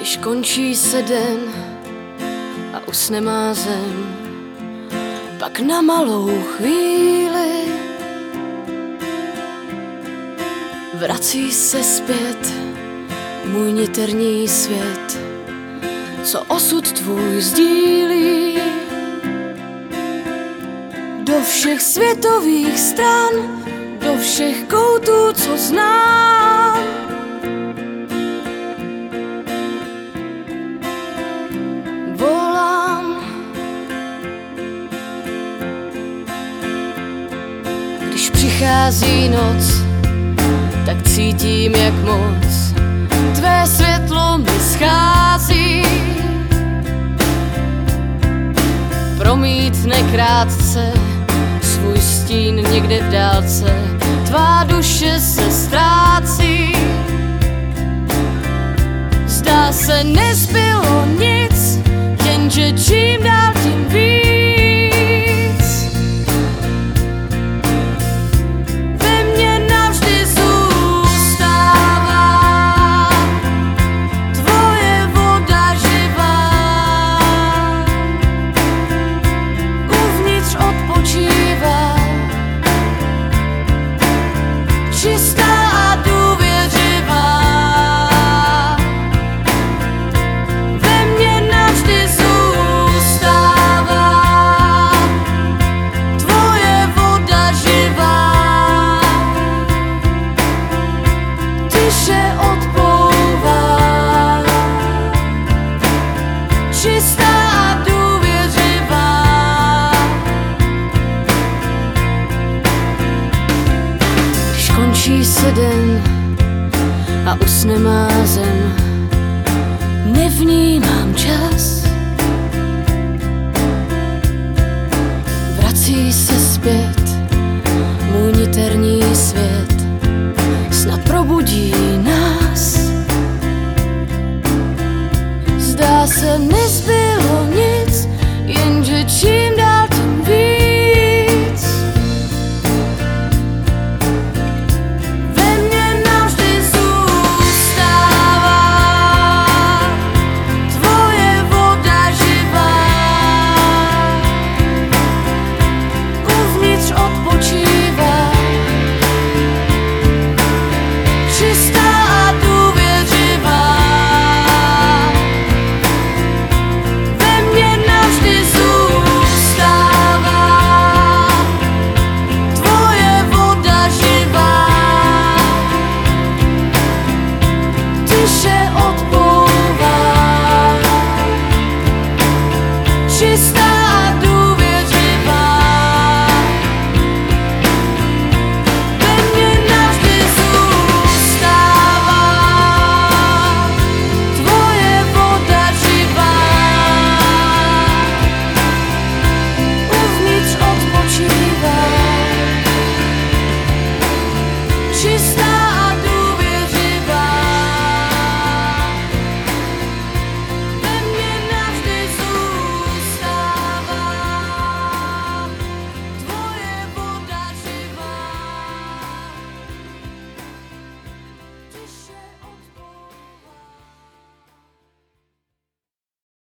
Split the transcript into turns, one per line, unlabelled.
Když končí se den a usne má zem, pak na malou chvíli vrací se zpět můj niterní svět, co osud tvůj sdílí. Do všech světových stran, do všech koutů, co znám. Přichází noc, tak cítím, jak moc tvé světlo mi schází. Promítne krátce svůj stín někde v dálce, tvá duše se ztrácí. Zdá se, nezbylo se den a usne má zem. Nevnímám čas, vrací se zpět můj niterní svět, snad probudí she's stopped.